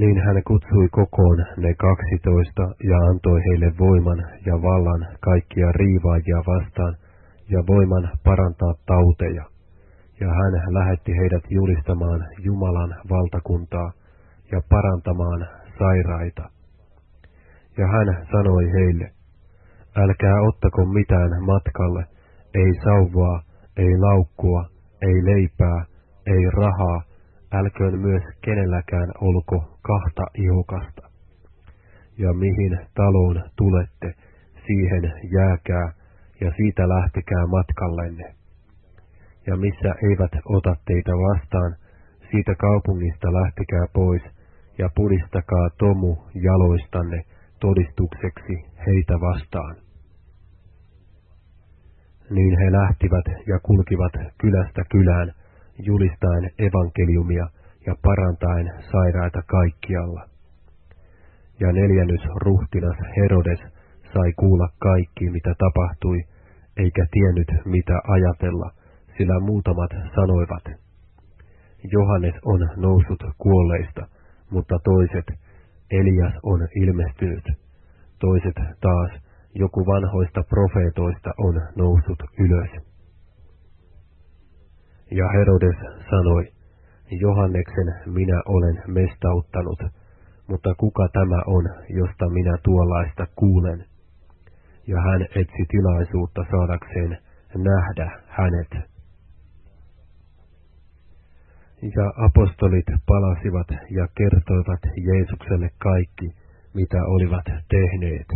Niin hän kutsui kokoon ne kaksitoista ja antoi heille voiman ja vallan kaikkia riivaajia vastaan ja voiman parantaa tauteja. Ja hän lähetti heidät julistamaan Jumalan valtakuntaa ja parantamaan sairaita. Ja hän sanoi heille, älkää ottako mitään matkalle, ei sauvaa, ei laukkua, ei leipää, ei rahaa, älköön myös kenelläkään olko kahta ihokasta. Ja mihin taloon tulette, siihen jääkää, ja siitä lähtekää matkallenne. Ja missä eivät ota teitä vastaan, siitä kaupungista lähtekää pois, ja pudistakaa tomu jaloistanne todistukseksi heitä vastaan. Niin he lähtivät ja kulkivat kylästä kylään, julistaen evankeliumia ja parantaen sairaita kaikkialla. Ja neljännys ruhtinas Herodes sai kuulla kaikki, mitä tapahtui, eikä tiennyt, mitä ajatella, sillä muutamat sanoivat, Johannes on noussut kuolleista, mutta toiset, Elias on ilmestynyt, toiset taas, joku vanhoista profeetoista on noussut ylös. Ja Herodes sanoi, Johanneksen minä olen mestauttanut, mutta kuka tämä on, josta minä tuollaista kuulen? Ja hän etsi tilaisuutta saadakseen nähdä hänet. Ja apostolit palasivat ja kertoivat Jeesukselle kaikki, mitä olivat tehneet.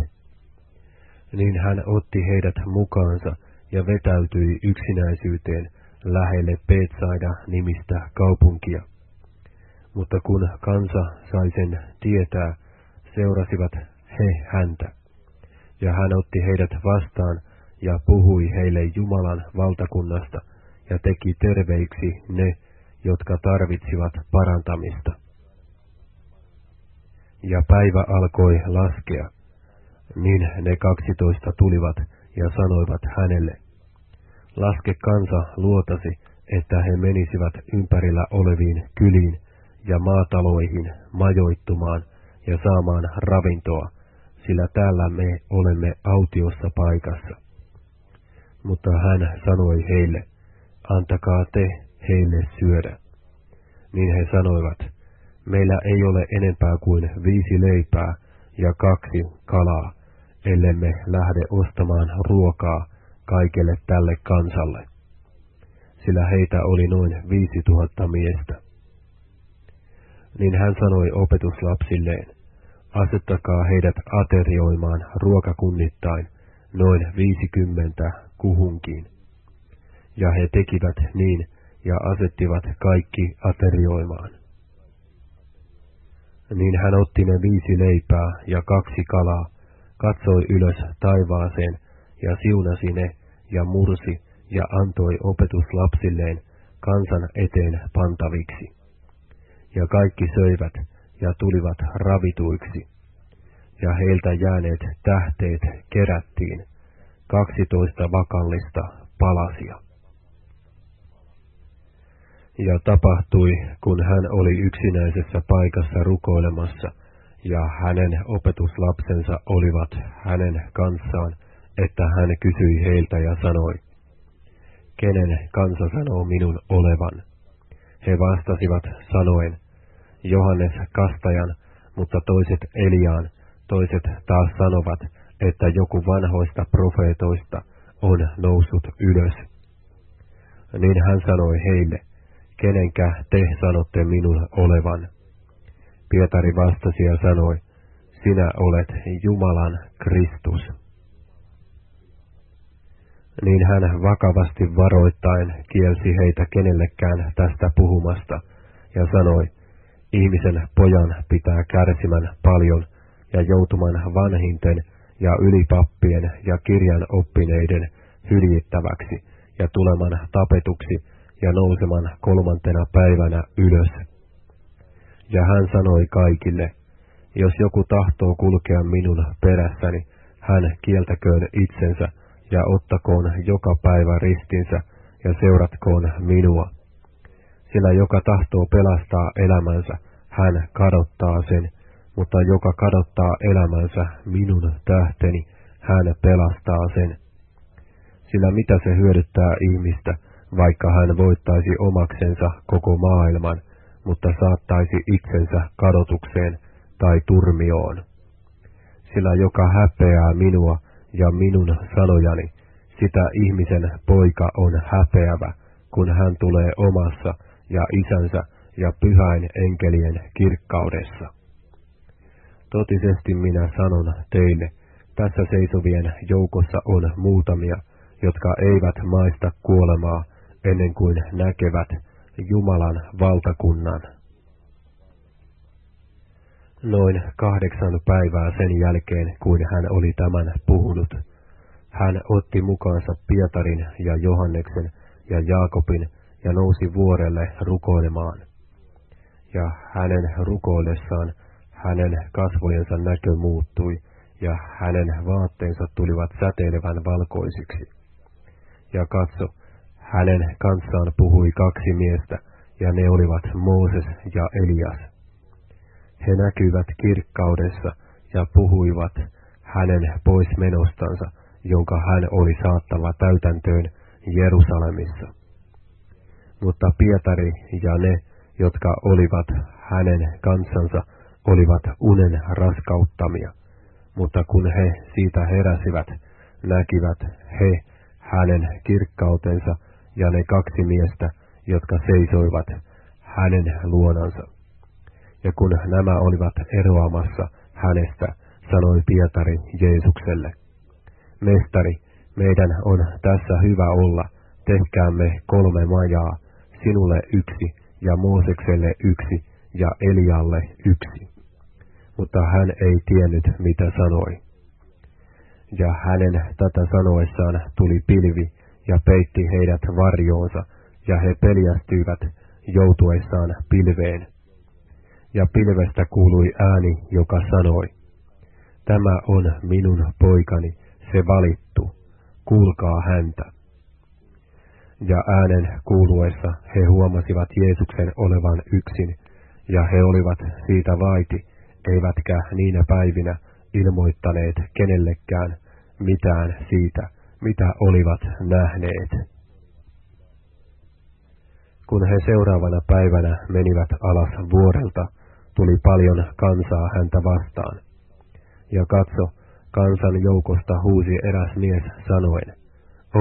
Niin hän otti heidät mukaansa ja vetäytyi yksinäisyyteen lähelle Petsaida nimistä kaupunkia. Mutta kun kansa sai sen tietää, seurasivat he häntä. Ja hän otti heidät vastaan ja puhui heille Jumalan valtakunnasta ja teki terveiksi ne, jotka tarvitsivat parantamista. Ja päivä alkoi laskea, niin ne kaksitoista tulivat ja sanoivat hänelle, laske kansa luotasi, että he menisivät ympärillä oleviin kyliin ja maataloihin majoittumaan ja saamaan ravintoa, sillä täällä me olemme autiossa paikassa. Mutta hän sanoi heille, antakaa te heille syödä. Niin he sanoivat, meillä ei ole enempää kuin viisi leipää ja kaksi kalaa, ellemme lähde ostamaan ruokaa kaikelle tälle kansalle, sillä heitä oli noin viisi tuhatta miestä. Niin hän sanoi opetuslapsilleen, asettakaa heidät aterioimaan ruokakunnittain, noin viisikymmentä kuhunkin. Ja he tekivät niin, ja asettivat kaikki aterioimaan. Niin hän otti ne viisi leipää ja kaksi kalaa, katsoi ylös taivaaseen ja siunasi ne ja mursi ja antoi opetuslapsilleen kansan eteen pantaviksi. Ja kaikki söivät ja tulivat ravituiksi. Ja heiltä jääneet tähteet kerättiin, kaksitoista vakallista palasia. Ja tapahtui, kun hän oli yksinäisessä paikassa rukoilemassa, ja hänen opetuslapsensa olivat hänen kanssaan, että hän kysyi heiltä ja sanoi, kenen kansa sanoo minun olevan? He vastasivat sanoen, Johannes Kastajan, mutta toiset Eliaan, toiset taas sanovat, että joku vanhoista profeetoista on noussut ylös. Niin hän sanoi heille, kenenkä te sanotte minun olevan? Pietari vastasi ja sanoi, sinä olet Jumalan Kristus. Niin hän vakavasti varoittain kielsi heitä kenellekään tästä puhumasta ja sanoi, ihmisen pojan pitää kärsimän paljon ja joutuman vanhinten ja ylipappien ja kirjan oppineiden hyljittäväksi ja tuleman tapetuksi ja nouseman kolmantena päivänä ylös. Ja hän sanoi kaikille, jos joku tahtoo kulkea minun perässäni, hän kieltäköön itsensä ja ottakoon joka päivä ristinsä ja seuratkoon minua. Sillä joka tahtoo pelastaa elämänsä, hän kadottaa sen, mutta joka kadottaa elämänsä minun tähteni, hän pelastaa sen. Sillä mitä se hyödyttää ihmistä, vaikka hän voittaisi omaksensa koko maailman, mutta saattaisi itsensä kadotukseen tai turmioon. Sillä joka häpeää minua ja minun sanojani, sitä ihmisen poika on häpeävä, kun hän tulee omassa ja isänsä ja pyhäin enkelien kirkkaudessa. Totisesti minä sanon teille, tässä seisovien joukossa on muutamia, jotka eivät maista kuolemaa ennen kuin näkevät Jumalan valtakunnan. Noin kahdeksan päivää sen jälkeen, kuin hän oli tämän puhunut, hän otti mukaansa Pietarin ja Johanneksen ja Jaakobin ja nousi vuorelle rukoilemaan. Ja hänen rukoillessaan hänen kasvojensa näkö muuttui, ja hänen vaatteensa tulivat säteilevän valkoisiksi. Ja katso, hänen kanssaan puhui kaksi miestä, ja ne olivat Mooses ja Elias. He näkyivät kirkkaudessa ja puhuivat hänen poismenostansa, jonka hän oli saattava täytäntöön Jerusalemissa. Mutta Pietari ja ne, jotka olivat hänen kansansa, olivat unen raskauttamia, mutta kun he siitä heräsivät, näkivät he hänen kirkkautensa ja ne kaksi miestä, jotka seisoivat hänen luonansa. Ja kun nämä olivat eroamassa hänestä, sanoi Pietari Jeesukselle, Mestari, meidän on tässä hyvä olla, tehkäämme kolme majaa, sinulle yksi ja Moosekselle yksi ja Elialle yksi. Mutta hän ei tiennyt, mitä sanoi. Ja hänen tätä sanoessaan tuli pilvi ja peitti heidät varjoonsa, ja he peljästyivät joutuessaan pilveen. Ja pilvestä kuului ääni, joka sanoi, Tämä on minun poikani, se valittu, kuulkaa häntä. Ja äänen kuuluessa he huomasivat Jeesuksen olevan yksin, ja he olivat siitä vaiti, eivätkä niinä päivinä ilmoittaneet kenellekään mitään siitä, mitä olivat nähneet. Kun he seuraavana päivänä menivät alas vuorelta, tuli paljon kansaa häntä vastaan. Ja katso, Kansan joukosta huusi eräs mies sanoen,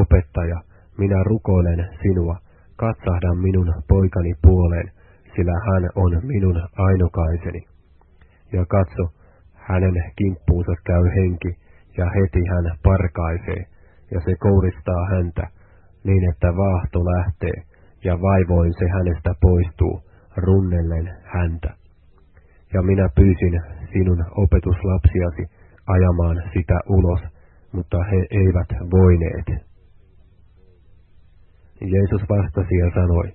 Opettaja, minä rukoilen sinua, katsahda minun poikani puoleen, sillä hän on minun ainokaiseni. Ja katso, hänen kimppuunsa käy henki, ja heti hän parkaisee, ja se kouristaa häntä, niin että vaahto lähtee, ja vaivoin se hänestä poistuu, runnellen häntä. Ja minä pyysin sinun opetuslapsiasi, ajamaan sitä ulos, mutta he eivät voineet. Jeesus vastasi ja sanoi,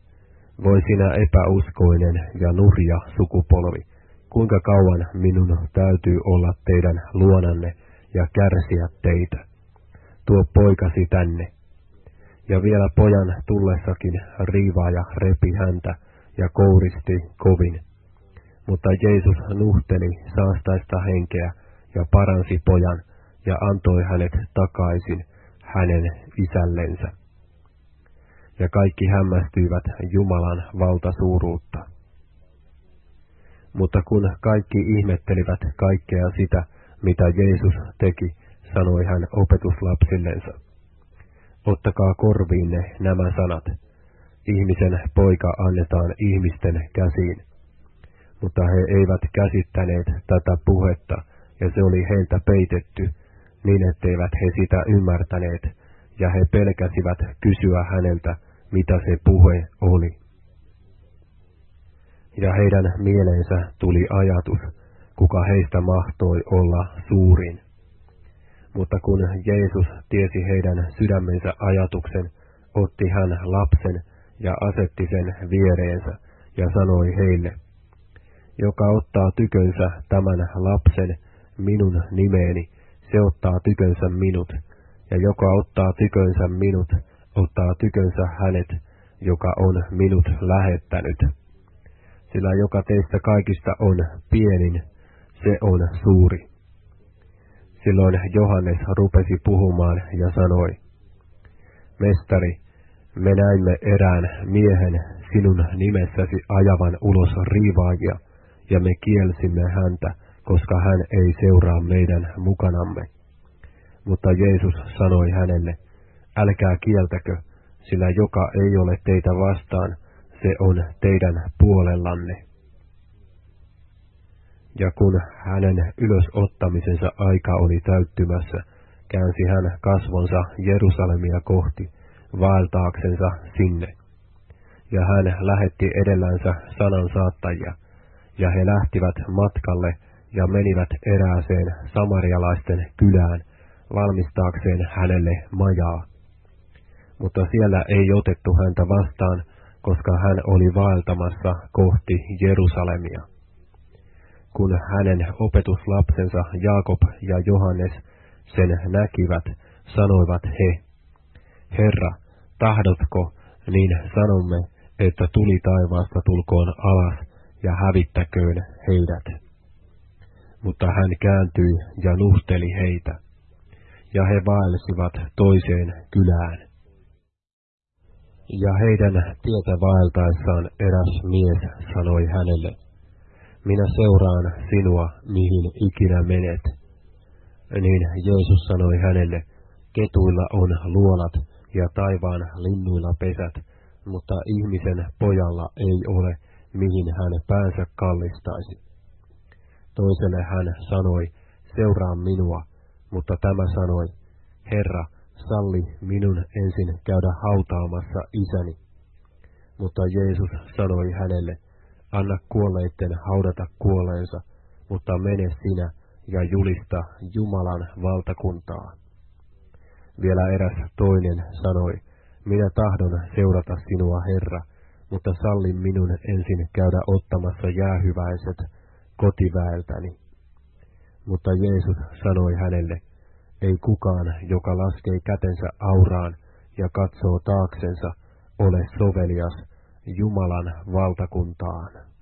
voi sinä epäuskoinen ja nurja sukupolvi, kuinka kauan minun täytyy olla teidän luonanne ja kärsiä teitä. Tuo poikasi tänne. Ja vielä pojan tullessakin riivaaja repi häntä ja kouristi kovin. Mutta Jeesus nuhteli saastaista henkeä ja paransi pojan ja antoi hänet takaisin hänen isällensä. Ja kaikki hämmästyivät Jumalan valtasuuruutta. Mutta kun kaikki ihmettelivät kaikkea sitä, mitä Jeesus teki, sanoi hän opetuslapsillensa. Ottakaa korviinne nämä sanat. Ihmisen poika annetaan ihmisten käsiin. Mutta he eivät käsittäneet tätä puhetta, ja se oli heiltä peitetty, niin etteivät he sitä ymmärtäneet, ja he pelkäsivät kysyä häneltä, mitä se puhe oli. Ja heidän mieleensä tuli ajatus, kuka heistä mahtoi olla suurin. Mutta kun Jeesus tiesi heidän sydämensä ajatuksen, otti hän lapsen ja asetti sen viereensä ja sanoi heille, joka ottaa tykönsä tämän lapsen minun nimeeni, se ottaa tykönsä minut, ja joka ottaa tykönsä minut, ottaa tykönsä hänet, joka on minut lähettänyt. sillä joka teistä kaikista on pienin, se on suuri. Silloin Johannes rupesi puhumaan ja sanoi, Mestari, me näimme erään miehen sinun nimessäsi ajavan ulos riivaajia, ja me kielsimme häntä, koska hän ei seuraa meidän mukanamme. Mutta Jeesus sanoi hänelle, älkää kieltäkö, sillä joka ei ole teitä vastaan, se on teidän puolellanne. Ja kun hänen ylösottamisensa aika oli täyttymässä, käänsi hän kasvonsa Jerusalemia kohti, vaeltaaksensa sinne. Ja hän lähetti edellänsä sanan saattajia, ja he lähtivät matkalle ja menivät erääseen samarialaisten kylään, valmistaakseen hänelle majaa. Mutta siellä ei otettu häntä vastaan, koska hän oli vaeltamassa kohti Jerusalemia. Kun hänen opetuslapsensa Jaakob ja Johannes sen näkivät, sanoivat he, Herra, tahdotko, niin sanomme, että tuli taivaasta tulkoon alas ja hävittäköön heidät. Mutta hän kääntyi ja nuhteli heitä, ja he vaelsivat toiseen kylään. Ja heidän tietä vaeltaessaan eräs mies sanoi hänelle, minä seuraan sinua, mihin ikinä menet. Niin Jeesus sanoi hänelle, ketuilla on luolat ja taivaan linnuilla pesät, mutta ihmisen pojalla ei ole, mihin hän päänsä kallistaisi. Toiselle hän sanoi, seuraa minua, mutta tämä sanoi, Herra, salli minun ensin käydä hautaamassa isäni. Mutta Jeesus sanoi hänelle, anna kuolleitten haudata kuolleensa, mutta mene sinä ja julista Jumalan valtakuntaa. Vielä eräs toinen sanoi, minä tahdon seurata sinua, Herra, mutta salli minun ensin käydä ottamassa jäähyväiset kotiväeltäni. Mutta Jeesus sanoi hänelle, ei kukaan, joka laskee kätensä auraan ja katsoo taaksensa, ole sovelias Jumalan valtakuntaan.